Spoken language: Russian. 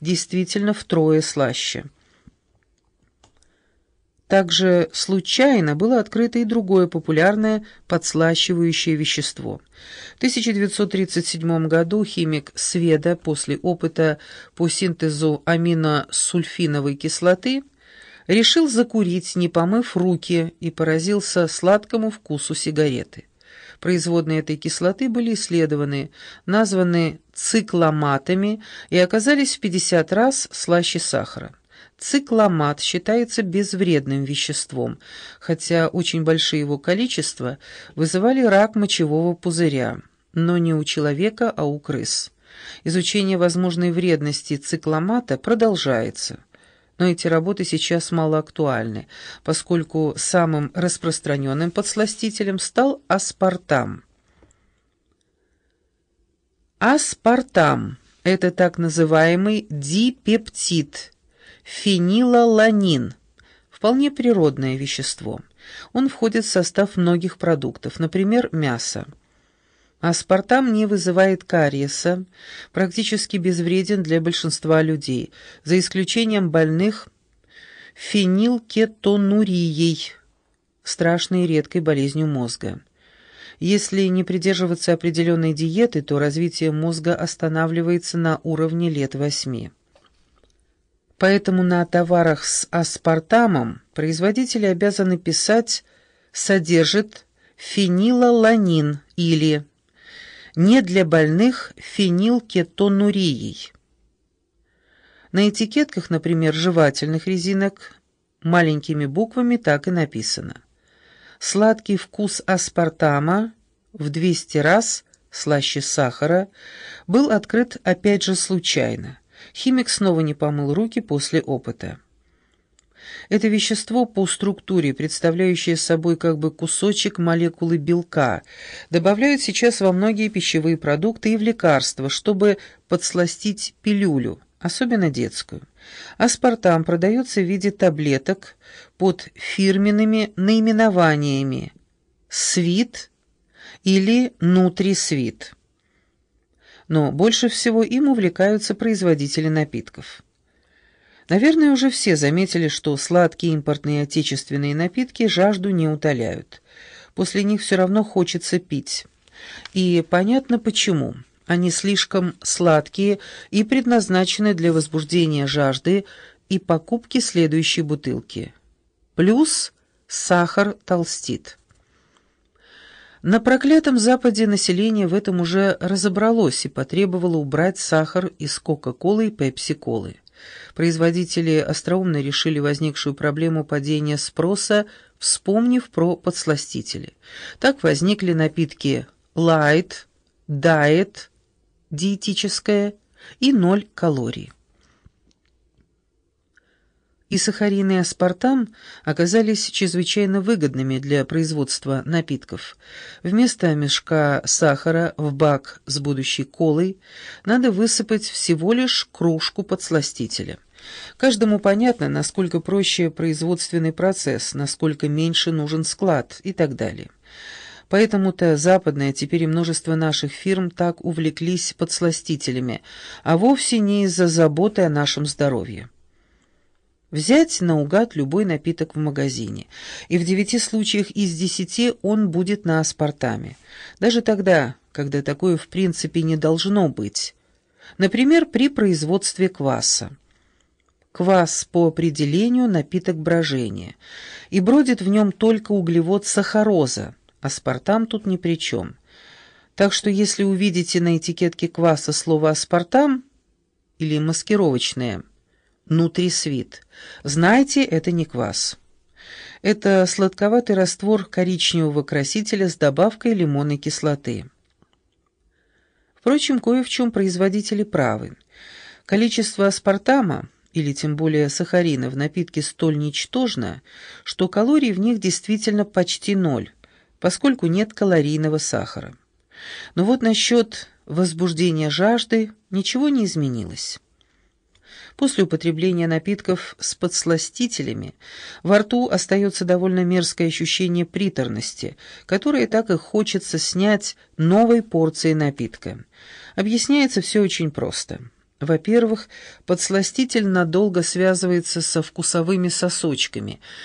действительно втрое слаще. Также случайно было открыто и другое популярное подслащивающее вещество. В 1937 году химик Сведа после опыта по синтезу аминосульфиновой кислоты решил закурить, не помыв руки, и поразился сладкому вкусу сигареты. Производные этой кислоты были исследованы, названы цикломатами и оказались в 50 раз слаще сахара. Цикламат считается безвредным веществом, хотя очень большие его количества вызывали рак мочевого пузыря, но не у человека, а у крыс. Изучение возможной вредности цикламата продолжается. Но эти работы сейчас мало актуальны, поскольку самым распространенным подсластителем стал аспартам. Аспартам – это так называемый дипептид – Фенилаланин – вполне природное вещество. Он входит в состав многих продуктов, например, мяса. Аспартам не вызывает кариеса, практически безвреден для большинства людей, за исключением больных фенилкетонурией, страшной и редкой болезнью мозга. Если не придерживаться определенной диеты, то развитие мозга останавливается на уровне лет восьми. Поэтому на товарах с аспартамом производители обязаны писать «содержит фенилаланин» или «не для больных фенилкетонурией». На этикетках, например, жевательных резинок, маленькими буквами так и написано. Сладкий вкус аспартама в 200 раз слаще сахара был открыт опять же случайно. Химик снова не помыл руки после опыта. Это вещество по структуре, представляющее собой как бы кусочек молекулы белка, добавляют сейчас во многие пищевые продукты и в лекарства, чтобы подсластить пилюлю, особенно детскую. Аспартам продается в виде таблеток под фирменными наименованиями «Свит» или «Нутрисвит» но больше всего им увлекаются производители напитков. Наверное, уже все заметили, что сладкие импортные отечественные напитки жажду не утоляют. После них все равно хочется пить. И понятно почему. Они слишком сладкие и предназначены для возбуждения жажды и покупки следующей бутылки. Плюс сахар толстит. На проклятом Западе население в этом уже разобралось и потребовало убрать сахар из Кока-Колы и Пепси-Колы. Производители остроумно решили возникшую проблему падения спроса, вспомнив про подсластители. Так возникли напитки Light, Diet, диетическое и ноль калорий и сахарин и аспартам оказались чрезвычайно выгодными для производства напитков. Вместо мешка сахара в бак с будущей колой надо высыпать всего лишь кружку подсластителя. Каждому понятно, насколько проще производственный процесс, насколько меньше нужен склад и так далее. Поэтому-то западное, теперь и множество наших фирм так увлеклись подсластителями, а вовсе не из-за заботы о нашем здоровье. Взять наугад любой напиток в магазине, и в девяти случаях из десяти он будет на аспартаме. Даже тогда, когда такое в принципе не должно быть. Например, при производстве кваса. Квас по определению напиток брожения, и бродит в нем только углевод сахароза, аспартам тут ни при чем. Так что если увидите на этикетке кваса слово «аспартам» или «маскировочное», нутрисвит. Знайте, это не квас. Это сладковатый раствор коричневого красителя с добавкой лимонной кислоты. Впрочем, кое в чем производители правы. Количество аспартама, или тем более сахарина, в напитке столь ничтожно, что калорий в них действительно почти ноль, поскольку нет калорийного сахара. Но вот насчет возбуждения жажды ничего не изменилось. После употребления напитков с подсластителями во рту остается довольно мерзкое ощущение приторности, которое так и хочется снять новой порцией напитка. Объясняется все очень просто. Во-первых, подсластитель надолго связывается со вкусовыми сосочками,